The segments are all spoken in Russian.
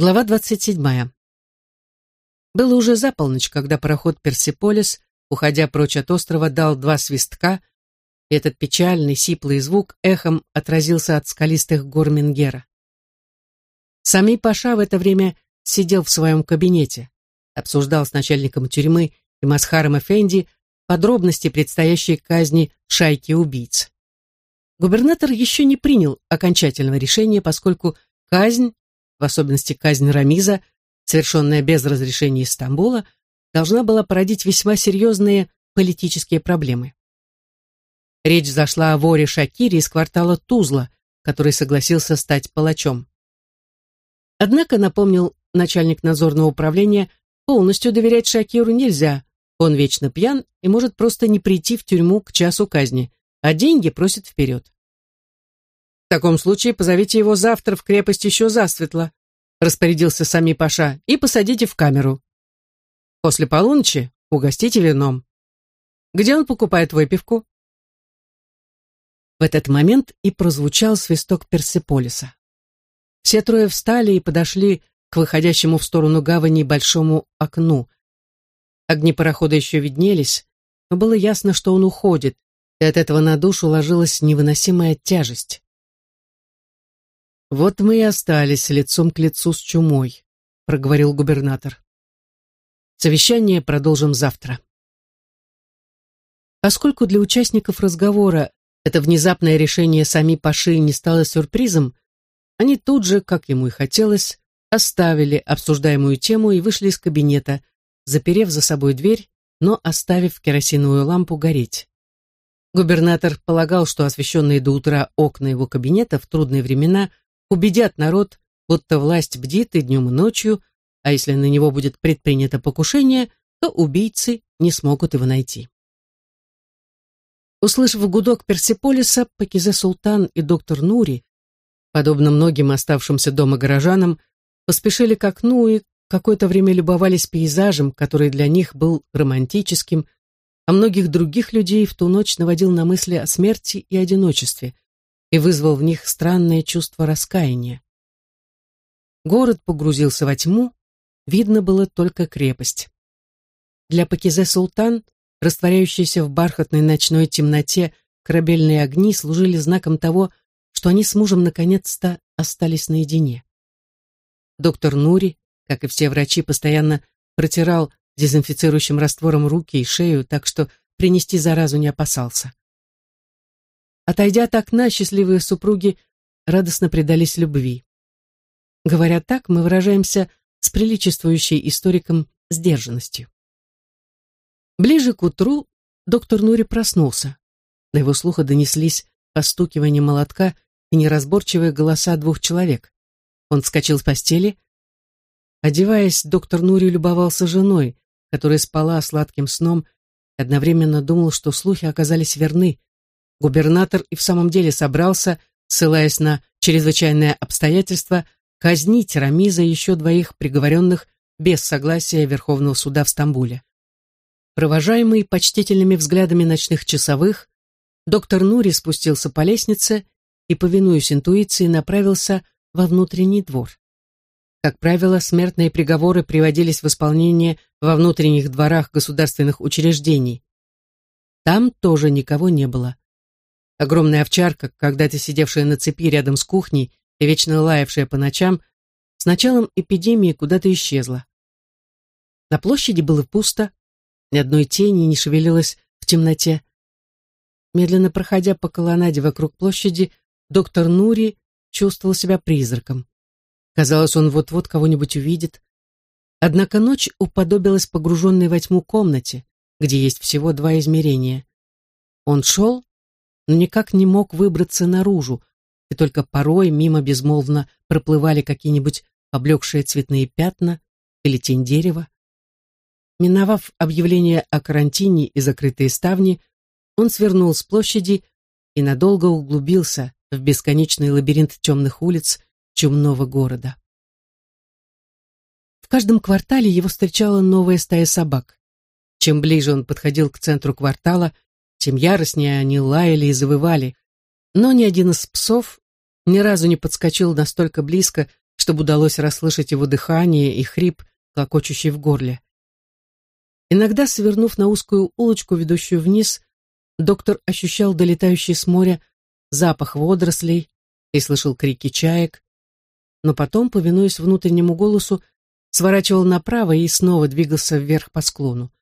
Глава 27. Было уже за полночь, когда пароход «Персиполис», уходя прочь от острова, дал два свистка, и этот печальный, сиплый звук эхом отразился от скалистых гор Менгера. Сами Паша в это время сидел в своем кабинете, обсуждал с начальником тюрьмы и Масхаром Эфенди подробности предстоящей казни шайки убийц. Губернатор еще не принял окончательного решения, поскольку казнь в особенности казнь Рамиза, совершенная без разрешения из Стамбула, должна была породить весьма серьезные политические проблемы. Речь зашла о воре Шакире из квартала Тузла, который согласился стать палачом. Однако, напомнил начальник надзорного управления, полностью доверять Шакиру нельзя, он вечно пьян и может просто не прийти в тюрьму к часу казни, а деньги просит вперед. В таком случае позовите его завтра в крепость еще засветло, распорядился сами Паша, и посадите в камеру. После полуночи угостите вином. Где он покупает выпивку? В этот момент и прозвучал свисток Персеполиса. Все трое встали и подошли к выходящему в сторону гавани большому окну. Огни парохода еще виднелись, но было ясно, что он уходит, и от этого на душу ложилась невыносимая тяжесть. «Вот мы и остались лицом к лицу с чумой», — проговорил губернатор. «Совещание продолжим завтра». Поскольку для участников разговора это внезапное решение сами Паши не стало сюрпризом, они тут же, как ему и хотелось, оставили обсуждаемую тему и вышли из кабинета, заперев за собой дверь, но оставив керосиновую лампу гореть. Губернатор полагал, что освещенные до утра окна его кабинета в трудные времена убедят народ, будто власть бдит и днем, и ночью, а если на него будет предпринято покушение, то убийцы не смогут его найти. Услышав гудок Персиполиса, Пакизе Султан и доктор Нури, подобно многим оставшимся дома горожанам, поспешили к окну и какое-то время любовались пейзажем, который для них был романтическим, а многих других людей в ту ночь наводил на мысли о смерти и одиночестве – и вызвал в них странное чувство раскаяния. Город погрузился во тьму, видно было только крепость. Для Пакизе Султан, растворяющиеся в бархатной ночной темноте, корабельные огни служили знаком того, что они с мужем наконец-то остались наедине. Доктор Нури, как и все врачи, постоянно протирал дезинфицирующим раствором руки и шею, так что принести заразу не опасался. Отойдя от окна, счастливые супруги радостно предались любви. Говоря так, мы выражаемся с приличествующей историком сдержанностью. Ближе к утру доктор Нури проснулся. До его слуха донеслись постукивание молотка и неразборчивые голоса двух человек. Он вскочил с постели. Одеваясь, доктор Нури любовался женой, которая спала сладким сном, и одновременно думал, что слухи оказались верны, губернатор и в самом деле собрался, ссылаясь на чрезвычайное обстоятельство, казнить Рамиза и еще двоих приговоренных без согласия Верховного суда в Стамбуле. Провожаемый почтительными взглядами ночных часовых, доктор Нури спустился по лестнице и, повинуясь интуиции, направился во внутренний двор. Как правило, смертные приговоры приводились в исполнение во внутренних дворах государственных учреждений. Там тоже никого не было. Огромная овчарка, когда-то сидевшая на цепи рядом с кухней и вечно лаявшая по ночам, с началом эпидемии куда-то исчезла. На площади было пусто, ни одной тени не шевелилось в темноте. Медленно проходя по колоннаде вокруг площади, доктор Нури чувствовал себя призраком. Казалось, он вот-вот кого-нибудь увидит. Однако ночь уподобилась погруженной во тьму комнате, где есть всего два измерения. Он шел, но никак не мог выбраться наружу, и только порой мимо безмолвно проплывали какие-нибудь поблекшие цветные пятна или тень дерева. Миновав объявление о карантине и закрытые ставни, он свернул с площади и надолго углубился в бесконечный лабиринт темных улиц чумного города. В каждом квартале его встречала новая стая собак. Чем ближе он подходил к центру квартала, тем яростнее они лаяли и завывали. Но ни один из псов ни разу не подскочил настолько близко, чтобы удалось расслышать его дыхание и хрип, клокочущий в горле. Иногда, свернув на узкую улочку, ведущую вниз, доктор ощущал долетающий с моря запах водорослей и слышал крики чаек, но потом, повинуясь внутреннему голосу, сворачивал направо и снова двигался вверх по склону.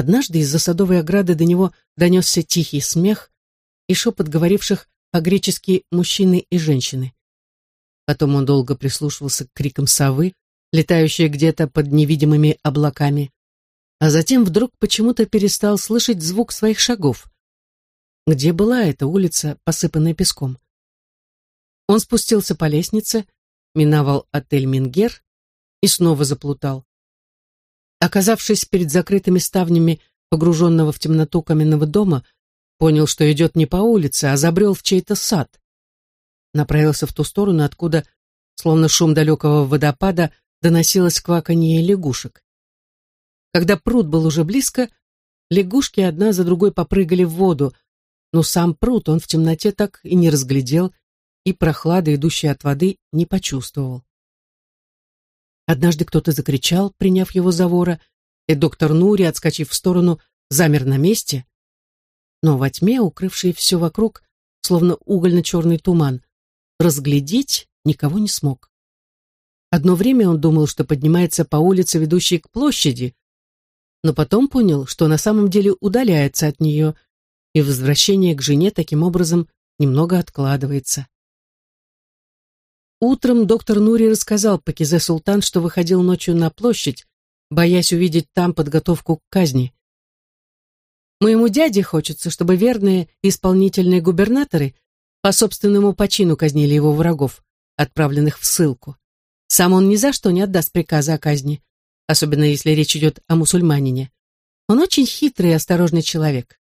Однажды из-за садовой ограды до него донесся тихий смех и шепот говоривших по-гречески мужчины и женщины. Потом он долго прислушивался к крикам совы, летающей где-то под невидимыми облаками, а затем вдруг почему-то перестал слышать звук своих шагов. Где была эта улица, посыпанная песком? Он спустился по лестнице, миновал отель «Мингер» и снова заплутал. Оказавшись перед закрытыми ставнями погруженного в темноту каменного дома, понял, что идет не по улице, а забрел в чей-то сад. Направился в ту сторону, откуда, словно шум далекого водопада, доносилось кваканье лягушек. Когда пруд был уже близко, лягушки одна за другой попрыгали в воду, но сам пруд он в темноте так и не разглядел, и прохлады, идущей от воды, не почувствовал. Однажды кто-то закричал, приняв его за вора, и доктор Нури, отскочив в сторону, замер на месте. Но во тьме, укрывшей все вокруг, словно угольно-черный туман, разглядеть никого не смог. Одно время он думал, что поднимается по улице, ведущей к площади, но потом понял, что на самом деле удаляется от нее, и возвращение к жене таким образом немного откладывается. Утром доктор Нури рассказал Пакизе Султан, что выходил ночью на площадь, боясь увидеть там подготовку к казни. Моему дяде хочется, чтобы верные исполнительные губернаторы по собственному почину казнили его врагов, отправленных в ссылку. Сам он ни за что не отдаст приказа о казни, особенно если речь идет о мусульманине. Он очень хитрый и осторожный человек.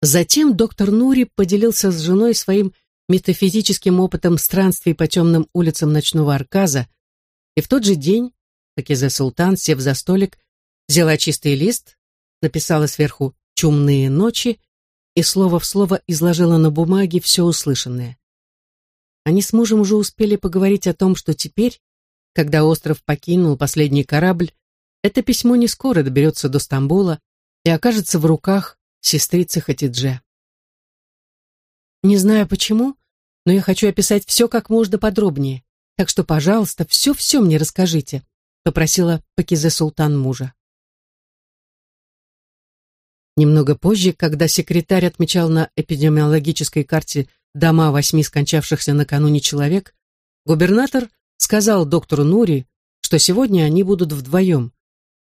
Затем доктор Нури поделился с женой своим метафизическим опытом странствий по темным улицам ночного Арказа, и в тот же день Пакизе Султан, сев за столик, взяла чистый лист, написала сверху «Чумные ночи» и слово в слово изложила на бумаге все услышанное. Они с мужем уже успели поговорить о том, что теперь, когда остров покинул последний корабль, это письмо не скоро доберется до Стамбула и окажется в руках сестрицы Хатидже. Не знаю почему, но я хочу описать все как можно подробнее, так что, пожалуйста, все-все мне расскажите», попросила Пакизе Султан мужа. Немного позже, когда секретарь отмечал на эпидемиологической карте дома восьми скончавшихся накануне человек, губернатор сказал доктору Нури, что сегодня они будут вдвоем.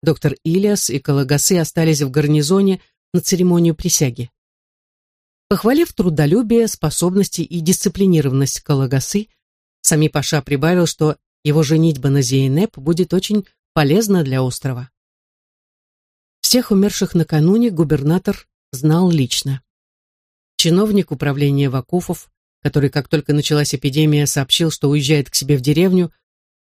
Доктор Илиас и Калагасы остались в гарнизоне на церемонию присяги. Похвалив трудолюбие, способности и дисциплинированность Калагасы, Сами Паша прибавил, что его женитьба на Зейнеп будет очень полезна для острова. Всех умерших накануне губернатор знал лично. Чиновник управления Вакуфов, который, как только началась эпидемия, сообщил, что уезжает к себе в деревню,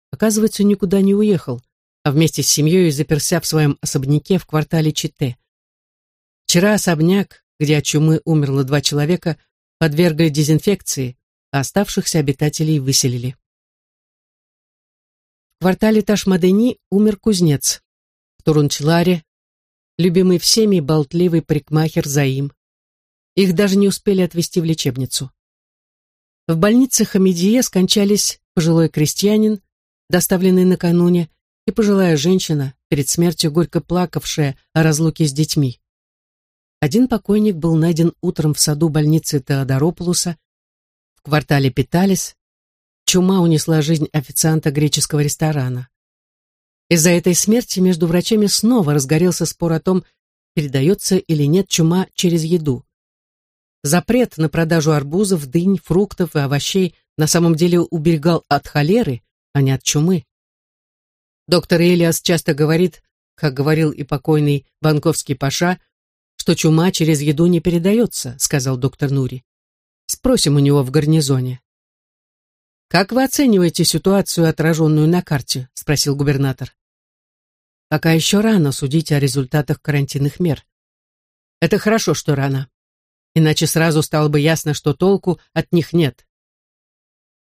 оказывается, никуда не уехал, а вместе с семьей заперся в своем особняке в квартале Чите. Вчера особняк, где от чумы умерло два человека, подвергли дезинфекции, а оставшихся обитателей выселили. В квартале Ташмадени умер кузнец. В Турунчларе любимый всеми болтливый парикмахер Заим. Их даже не успели отвезти в лечебницу. В больнице Хамидие скончались пожилой крестьянин, доставленный накануне, и пожилая женщина, перед смертью горько плакавшая о разлуке с детьми. Один покойник был найден утром в саду больницы Теодоропулуса. В квартале Питалис чума унесла жизнь официанта греческого ресторана. Из-за этой смерти между врачами снова разгорелся спор о том, передается или нет чума через еду. Запрет на продажу арбузов, дынь, фруктов и овощей на самом деле уберегал от холеры, а не от чумы. Доктор Элиас часто говорит, как говорил и покойный банковский паша, что чума через еду не передается», — сказал доктор Нури. «Спросим у него в гарнизоне». «Как вы оцениваете ситуацию, отраженную на карте?» — спросил губернатор. «Пока еще рано судить о результатах карантинных мер. Это хорошо, что рано. Иначе сразу стало бы ясно, что толку от них нет.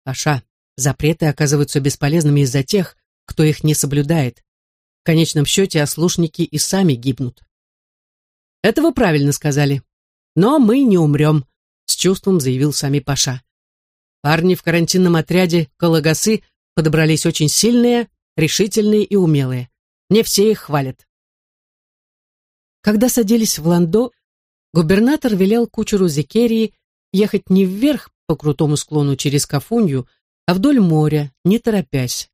Паша, Запреты оказываются бесполезными из-за тех, кто их не соблюдает. В конечном счете ослушники и сами гибнут. «Это вы правильно сказали. Но мы не умрем», — с чувством заявил сами Паша. Парни в карантинном отряде Калагасы подобрались очень сильные, решительные и умелые. Мне все их хвалят. Когда садились в Ландо, губернатор велел кучеру Зекерии ехать не вверх по крутому склону через Кафунью, а вдоль моря, не торопясь.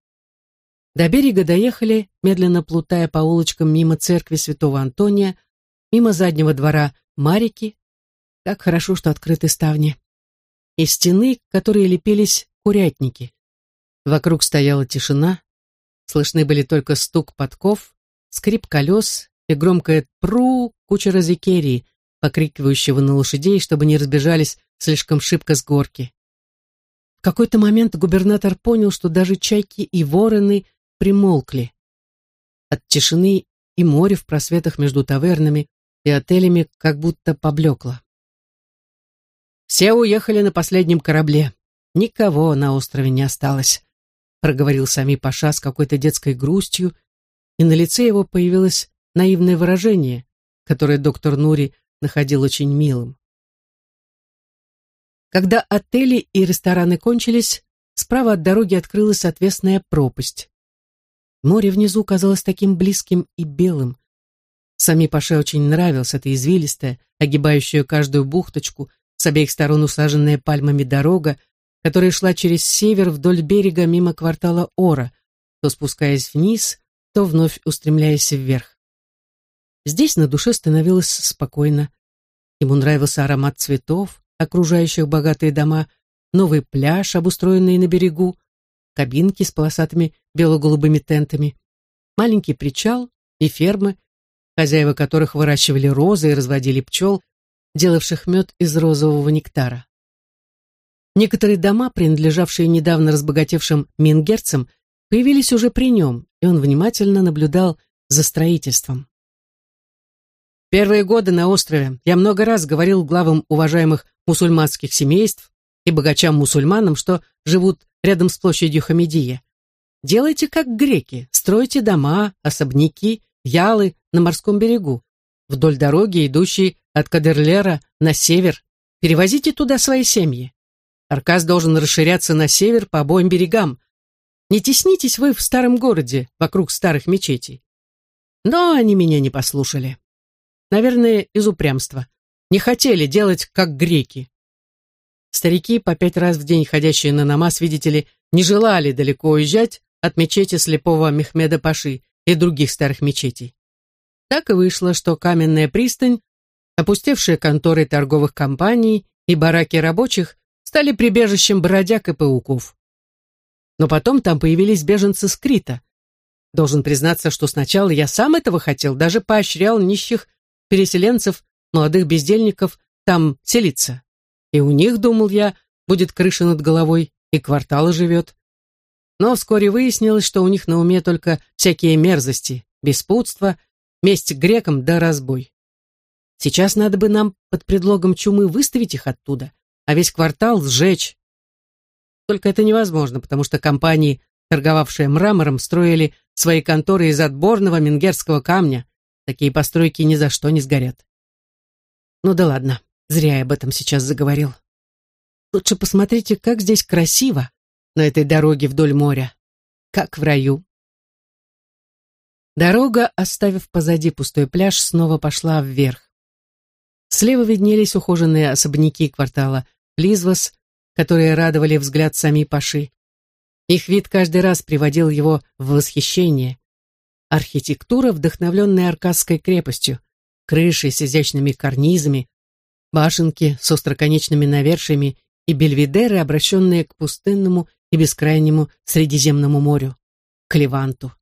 До берега доехали, медленно плутая по улочкам мимо церкви святого Антония, мимо заднего двора Марики. Как хорошо, что открыты ставни. И стены, которые лепились курятники. Вокруг стояла тишина, слышны были только стук подков, скрип колес и громкое «пру» кучера Зикерии, покрикивающего на лошадей, чтобы не разбежались слишком шибко с горки. В какой-то момент губернатор понял, что даже чайки и вороны примолкли. От тишины и море в просветах между тавернами и отелями как будто поблекло. Все уехали на последнем корабле. Никого на острове не осталось, проговорил сами Паша с какой-то детской грустью, и на лице его появилось наивное выражение, которое доктор Нури находил очень милым. Когда отели и рестораны кончились, справа от дороги открылась отвесная пропасть. Море внизу казалось таким близким и белым. Сами Паше очень нравилась эта извилистая, огибающая каждую бухточку, с обеих сторон усаженная пальмами дорога, которая шла через север вдоль берега мимо квартала Ора, то спускаясь вниз, то вновь устремляясь вверх. Здесь на душе становилось спокойно. Ему нравился аромат цветов, окружающих богатые дома, новый пляж, обустроенный на берегу, кабинки с полосатыми бело-голубыми тентами, маленький причал и фермы, хозяева которых выращивали розы и разводили пчел, делавших мед из розового нектара. Некоторые дома, принадлежавшие недавно разбогатевшим мингерцам, появились уже при нем, и он внимательно наблюдал за строительством. Первые годы на острове я много раз говорил главам уважаемых мусульманских семейств и богачам-мусульманам, что живут рядом с площадью Хамидия. Делайте как греки, стройте дома, особняки, ялы на морском берегу, вдоль дороги, идущей от Кадерлера на север. Перевозите туда свои семьи. Аркас должен расширяться на север по обоим берегам. Не теснитесь вы в старом городе, вокруг старых мечетей. Но они меня не послушали. Наверное, из упрямства. Не хотели делать, как греки. Старики, по пять раз в день ходящие на намаз, видите ли, не желали далеко уезжать от мечети слепого Мехмеда Паши и других старых мечетей. Так и вышло, что каменная пристань, опустевшие конторы торговых компаний и бараки рабочих стали прибежищем бродяг и пауков. Но потом там появились беженцы с Крита. Должен признаться, что сначала я сам этого хотел, даже поощрял нищих переселенцев, молодых бездельников, там селиться. И у них, думал я, будет крыша над головой, и квартал живет. Но вскоре выяснилось, что у них на уме только всякие мерзости, беспутство, месть грекам да разбой. Сейчас надо бы нам под предлогом чумы выставить их оттуда, а весь квартал сжечь. Только это невозможно, потому что компании, торговавшие мрамором, строили свои конторы из отборного менгерского камня, Такие постройки ни за что не сгорят. Ну да ладно, зря я об этом сейчас заговорил. Лучше посмотрите, как здесь красиво на этой дороге вдоль моря. Как в раю. Дорога, оставив позади пустой пляж, снова пошла вверх. Слева виднелись ухоженные особняки квартала Лизвас, которые радовали взгляд сами Паши. Их вид каждый раз приводил его в восхищение. Архитектура, вдохновленная Аркадской крепостью, крыши с изящными карнизами, башенки с остроконечными навершиями и бельведеры, обращенные к пустынному и бескрайнему Средиземному морю, к Леванту.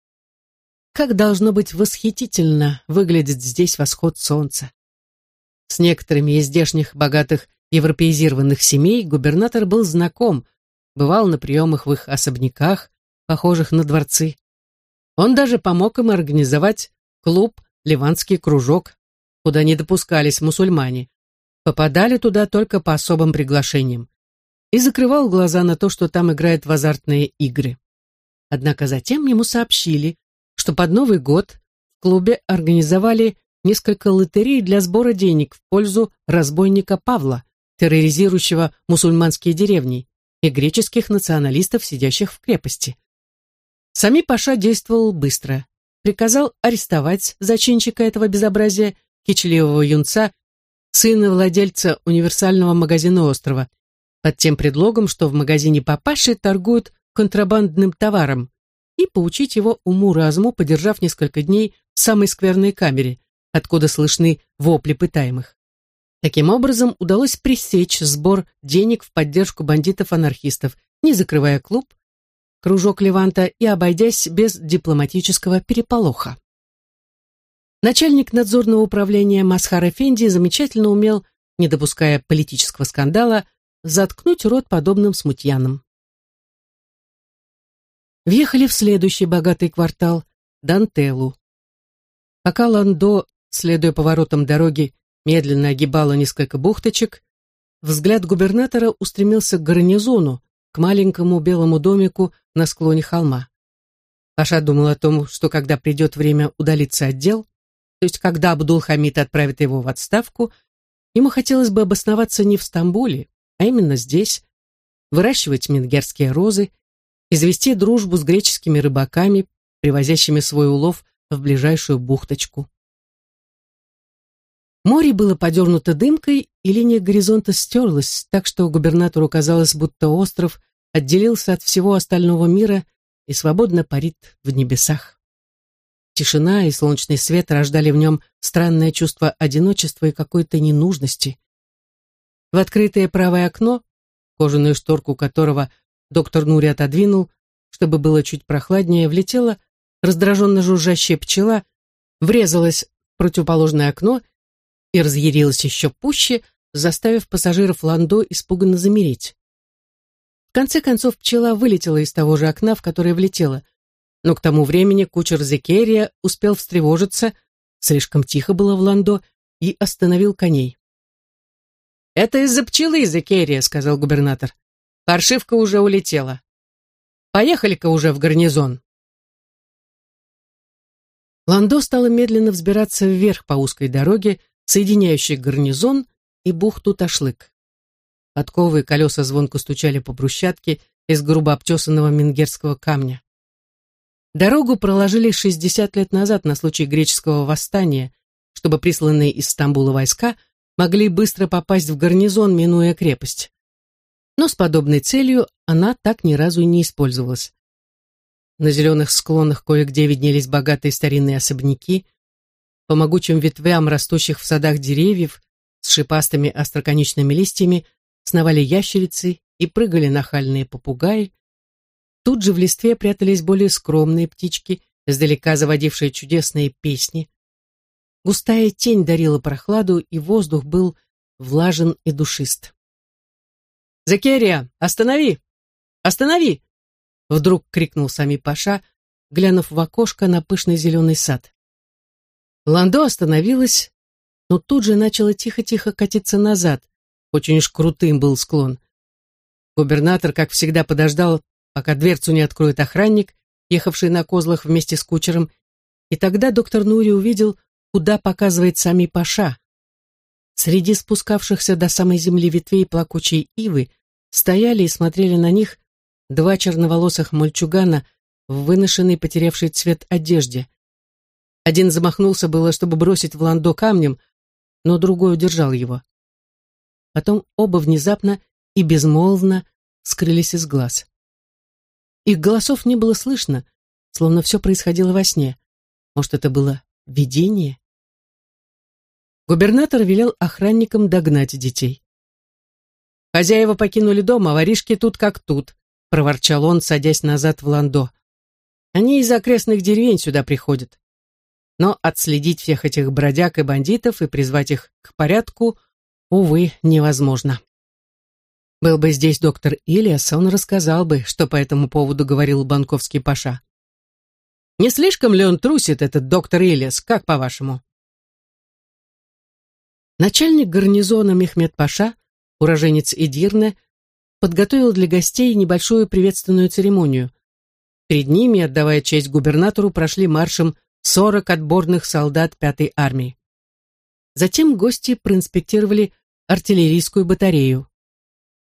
Как должно быть восхитительно выглядит здесь восход солнца. С некоторыми из здешних богатых европеизированных семей губернатор был знаком, бывал на приемах в их особняках, похожих на дворцы. Он даже помог им организовать клуб «Ливанский кружок», куда не допускались мусульмане. Попадали туда только по особым приглашениям. И закрывал глаза на то, что там играет в азартные игры. Однако затем ему сообщили, что под Новый год в клубе организовали несколько лотерей для сбора денег в пользу разбойника Павла, терроризирующего мусульманские деревни, и греческих националистов, сидящих в крепости. Сами Паша действовал быстро. Приказал арестовать зачинщика этого безобразия, кичливого юнца, сына владельца универсального магазина острова, под тем предлогом, что в магазине папаши торгуют контрабандным товаром, и поучить его уму-разуму, подержав несколько дней в самой скверной камере, откуда слышны вопли пытаемых. Таким образом, удалось пресечь сбор денег в поддержку бандитов-анархистов, не закрывая клуб, кружок Леванта и обойдясь без дипломатического переполоха. Начальник надзорного управления Масхар Эфенди замечательно умел, не допуская политического скандала, заткнуть рот подобным смутьянам. Въехали в следующий богатый квартал – Дантелу. Пока Ландо, следуя поворотам дороги, медленно огибала несколько бухточек, взгляд губернатора устремился к гарнизону, к маленькому белому домику на склоне холма. Паша думал о том, что когда придет время удалиться от дел, то есть когда Абдул-Хамид отправит его в отставку, ему хотелось бы обосноваться не в Стамбуле, а именно здесь, выращивать мингерские розы и завести дружбу с греческими рыбаками, привозящими свой улов в ближайшую бухточку. Море было подернуто дымкой, и линия горизонта стерлась, так что губернатору казалось, будто остров отделился от всего остального мира и свободно парит в небесах. Тишина и солнечный свет рождали в нем странное чувство одиночества и какой-то ненужности. В открытое правое окно, кожаную шторку которого доктор Нури отодвинул, чтобы было чуть прохладнее, влетела раздраженно жужжащая пчела, врезалась в противоположное окно и разъярилась еще пуще, заставив пассажиров Ландо испуганно замереть. В конце концов пчела вылетела из того же окна, в которое влетела, но к тому времени кучер Зекерия успел встревожиться, слишком тихо было в Ландо, и остановил коней. «Это из-за пчелы, Зекерия», — сказал губернатор. «Паршивка уже улетела. Поехали-ка уже в гарнизон». Ландо стало медленно взбираться вверх по узкой дороге, соединяющий гарнизон и бухту Ташлык. Подковы колеса звонко стучали по брусчатке из грубо обтесанного мингерского камня. Дорогу проложили 60 лет назад на случай греческого восстания, чтобы присланные из Стамбула войска могли быстро попасть в гарнизон, минуя крепость. Но с подобной целью она так ни разу и не использовалась. На зеленых склонах кое-где виднелись богатые старинные особняки – по могучим ветвям растущих в садах деревьев с шипастыми остроконечными листьями сновали ящерицы и прыгали нахальные попугаи. Тут же в листве прятались более скромные птички, издалека заводившие чудесные песни. Густая тень дарила прохладу, и воздух был влажен и душист. «Закерия, останови! Останови!» Вдруг крикнул сами Паша, глянув в окошко на пышный зеленый сад. Ландо остановилась, но тут же начала тихо-тихо катиться назад. Очень уж крутым был склон. Губернатор, как всегда, подождал, пока дверцу не откроет охранник, ехавший на козлах вместе с кучером, и тогда доктор Нури увидел, куда показывает сами Паша. Среди спускавшихся до самой земли ветвей плакучей ивы стояли и смотрели на них два черноволосых мальчугана в выношенной потерявшей цвет одежде. Один замахнулся было, чтобы бросить в ландо камнем, но другой удержал его. Потом оба внезапно и безмолвно скрылись из глаз. Их голосов не было слышно, словно все происходило во сне. Может, это было видение? Губернатор велел охранникам догнать детей. «Хозяева покинули дом, а воришки тут как тут», — проворчал он, садясь назад в ландо. «Они из окрестных деревень сюда приходят но отследить всех этих бродяг и бандитов и призвать их к порядку, увы, невозможно. Был бы здесь доктор Ильяс, он рассказал бы, что по этому поводу говорил банковский паша. Не слишком ли он трусит, этот доктор Ильяс, как по-вашему? Начальник гарнизона Мехмед Паша, уроженец Эдирне, подготовил для гостей небольшую приветственную церемонию. Перед ними, отдавая честь губернатору, прошли маршем 40 отборных солдат Пятой армии. Затем гости проинспектировали артиллерийскую батарею.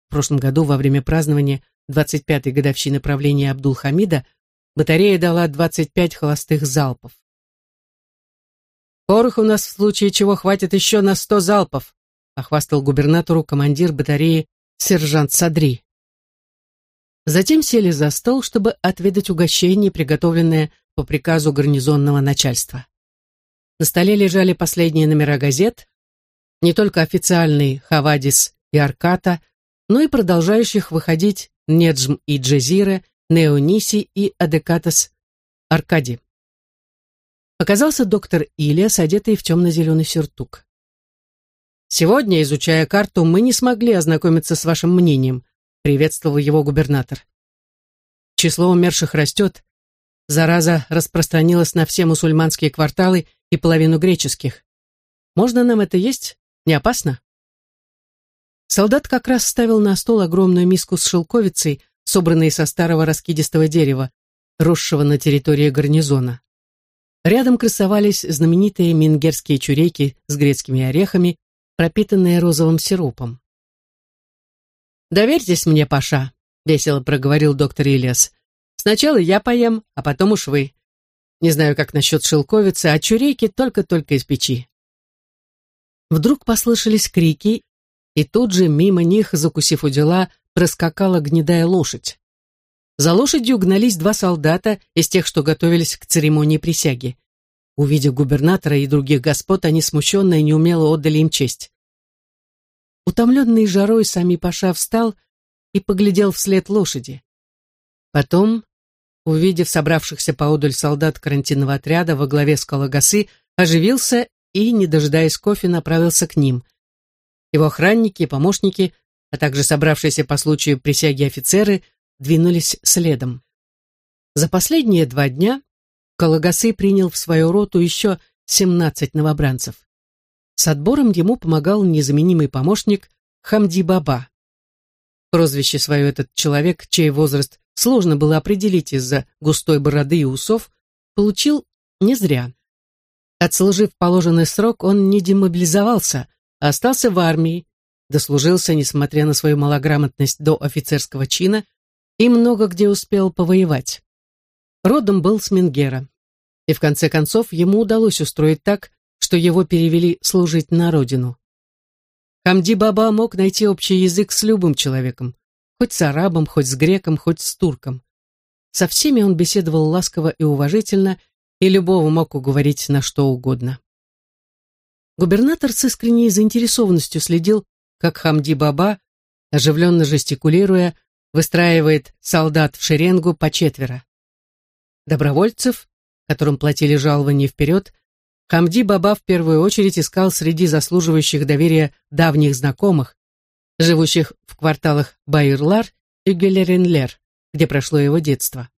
В прошлом году, во время празднования 25-й годовщины правления Абдул-Хамида, батарея дала 25 холостых залпов. «Порох у нас в случае чего хватит еще на 100 залпов», охвастал губернатору командир батареи сержант Садри. Затем сели за стол, чтобы отведать угощение, приготовленное по приказу гарнизонного начальства. На столе лежали последние номера газет, не только официальный «Хавадис» и «Арката», но и продолжающих выходить «Неджм» и «Джезира», «Неониси» и «Адекатас» Аркади. Показался доктор Ильяс, одетый в темно-зеленый сюртук. «Сегодня, изучая карту, мы не смогли ознакомиться с вашим мнением», приветствовал его губернатор. Число умерших растет, Зараза распространилась на все мусульманские кварталы и половину греческих. Можно нам это есть? Не опасно? Солдат как раз ставил на стол огромную миску с шелковицей, собранной со старого раскидистого дерева, росшего на территории гарнизона. Рядом красовались знаменитые мингерские чуреки с грецкими орехами, пропитанные розовым сиропом. «Доверьтесь мне, Паша», — весело проговорил доктор Ильяс. Сначала я поем, а потом уж вы. Не знаю, как насчет шелковицы, а чурейки только-только из печи. Вдруг послышались крики, и тут же мимо них, закусив у дела, проскакала гнедая лошадь. За лошадью гнались два солдата из тех, что готовились к церемонии присяги. Увидев губернатора и других господ, они смущенно и неумело отдали им честь. Утомленный жарой, сами Паша встал и поглядел вслед лошади. Потом, увидев собравшихся поодаль солдат карантинного отряда во главе с Калагасы, оживился и, не дожидаясь кофе, направился к ним. Его охранники и помощники, а также собравшиеся по случаю присяги офицеры, двинулись следом. За последние два дня Калагасы принял в свою роту еще 17 новобранцев. С отбором ему помогал незаменимый помощник Хамди Баба. Прозвище свое этот человек, чей возраст сложно было определить из-за густой бороды и усов, получил не зря. Отслужив положенный срок, он не демобилизовался, а остался в армии, дослужился, несмотря на свою малограмотность до офицерского чина, и много где успел повоевать. Родом был с Менгера, и в конце концов ему удалось устроить так, что его перевели служить на родину. Хамди Баба мог найти общий язык с любым человеком, хоть с арабом, хоть с греком, хоть с турком. Со всеми он беседовал ласково и уважительно, и любого мог уговорить на что угодно. Губернатор с искренней заинтересованностью следил, как Хамди Баба, оживленно жестикулируя, выстраивает солдат в шеренгу по четверо. Добровольцев, которым платили жалования вперед, Хамди Баба в первую очередь искал среди заслуживающих доверия давних знакомых, живущих в кварталах Байрлар и Гелеренлер, где прошло его детство.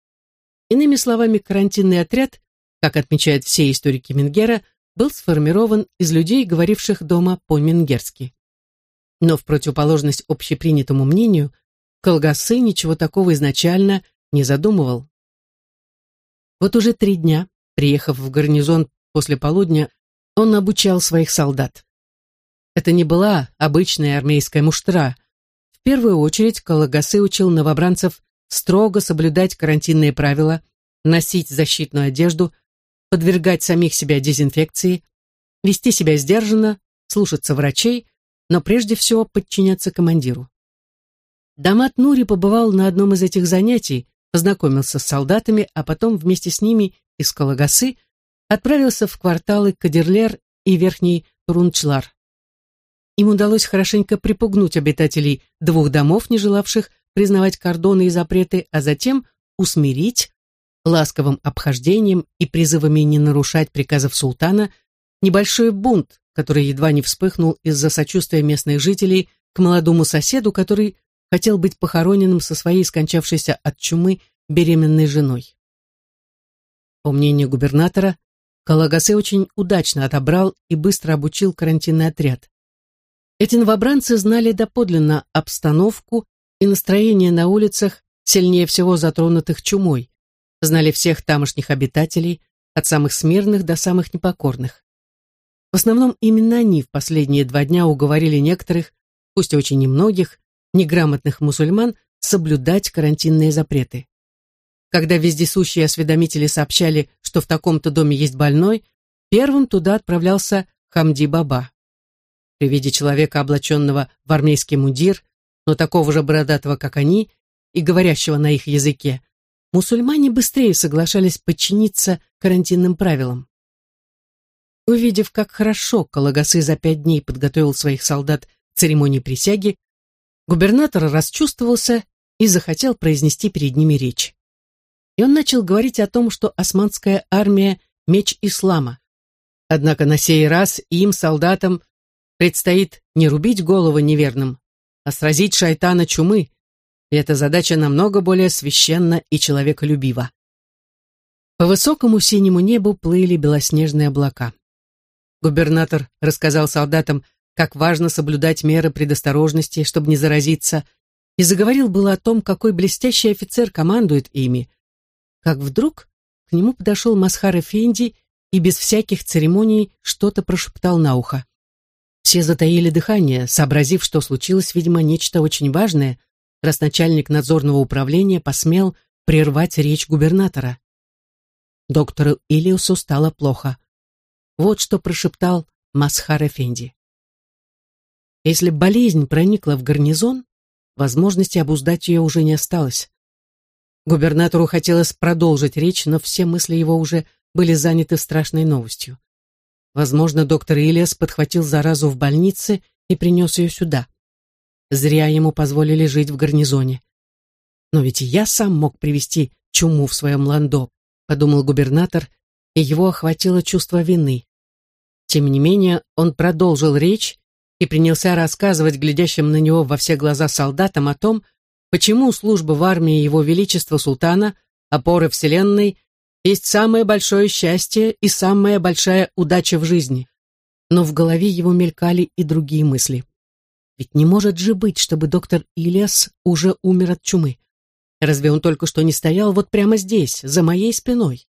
Иными словами, карантинный отряд, как отмечают все историки Менгера, был сформирован из людей, говоривших дома по-менгерски. Но в противоположность общепринятому мнению, Колгасы ничего такого изначально не задумывал. Вот уже три дня, приехав в гарнизон после полудня, он обучал своих солдат. Это не была обычная армейская муштра. В первую очередь Калагасы учил новобранцев строго соблюдать карантинные правила, носить защитную одежду, подвергать самих себя дезинфекции, вести себя сдержанно, слушаться врачей, но прежде всего подчиняться командиру. Дамат Нури побывал на одном из этих занятий, познакомился с солдатами, а потом вместе с ними из Калагасы отправился в кварталы Кадерлер и Верхний Турунчлар им удалось хорошенько припугнуть обитателей двух домов, не желавших признавать кордоны и запреты, а затем усмирить ласковым обхождением и призывами не нарушать приказов султана небольшой бунт, который едва не вспыхнул из-за сочувствия местных жителей к молодому соседу, который хотел быть похороненным со своей скончавшейся от чумы беременной женой. По мнению губернатора, Калагасе очень удачно отобрал и быстро обучил карантинный отряд. Эти новобранцы знали доподлинно обстановку и настроение на улицах, сильнее всего затронутых чумой, знали всех тамошних обитателей, от самых смирных до самых непокорных. В основном именно они в последние два дня уговорили некоторых, пусть очень немногих, неграмотных мусульман соблюдать карантинные запреты. Когда вездесущие осведомители сообщали, что в таком-то доме есть больной, первым туда отправлялся Хамди Баба. При виде человека, облаченного в армейский мундир, но такого же бородатого, как они, и говорящего на их языке, мусульмане быстрее соглашались подчиниться карантинным правилам. Увидев, как хорошо Калагасы за пять дней подготовил своих солдат к церемонии присяги, губернатор расчувствовался и захотел произнести перед ними речь. И он начал говорить о том, что османская армия – меч ислама. Однако на сей раз им, солдатам, предстоит не рубить головы неверным, а сразить шайтана чумы, и эта задача намного более священна и человеколюбива. По высокому синему небу плыли белоснежные облака. Губернатор рассказал солдатам, как важно соблюдать меры предосторожности, чтобы не заразиться, и заговорил было о том, какой блестящий офицер командует ими, как вдруг к нему подошел Масхар Эфенди и без всяких церемоний что-то прошептал на ухо. Все затаили дыхание, сообразив, что случилось, видимо, нечто очень важное, раз начальник надзорного управления посмел прервать речь губернатора. Доктору Илиусу стало плохо. Вот что прошептал Масхар Эфенди. Если болезнь проникла в гарнизон, возможности обуздать ее уже не осталось. Губернатору хотелось продолжить речь, но все мысли его уже были заняты страшной новостью. Возможно, доктор Ильяс подхватил заразу в больнице и принес ее сюда. Зря ему позволили жить в гарнизоне. Но ведь я сам мог привести чуму в своем ландо, подумал губернатор, и его охватило чувство вины. Тем не менее, он продолжил речь и принялся рассказывать глядящим на него во все глаза солдатам о том, почему служба в армии Его Величества Султана, опоры Вселенной, есть самое большое счастье и самая большая удача в жизни. Но в голове его мелькали и другие мысли. Ведь не может же быть, чтобы доктор Ильяс уже умер от чумы. Разве он только что не стоял вот прямо здесь, за моей спиной?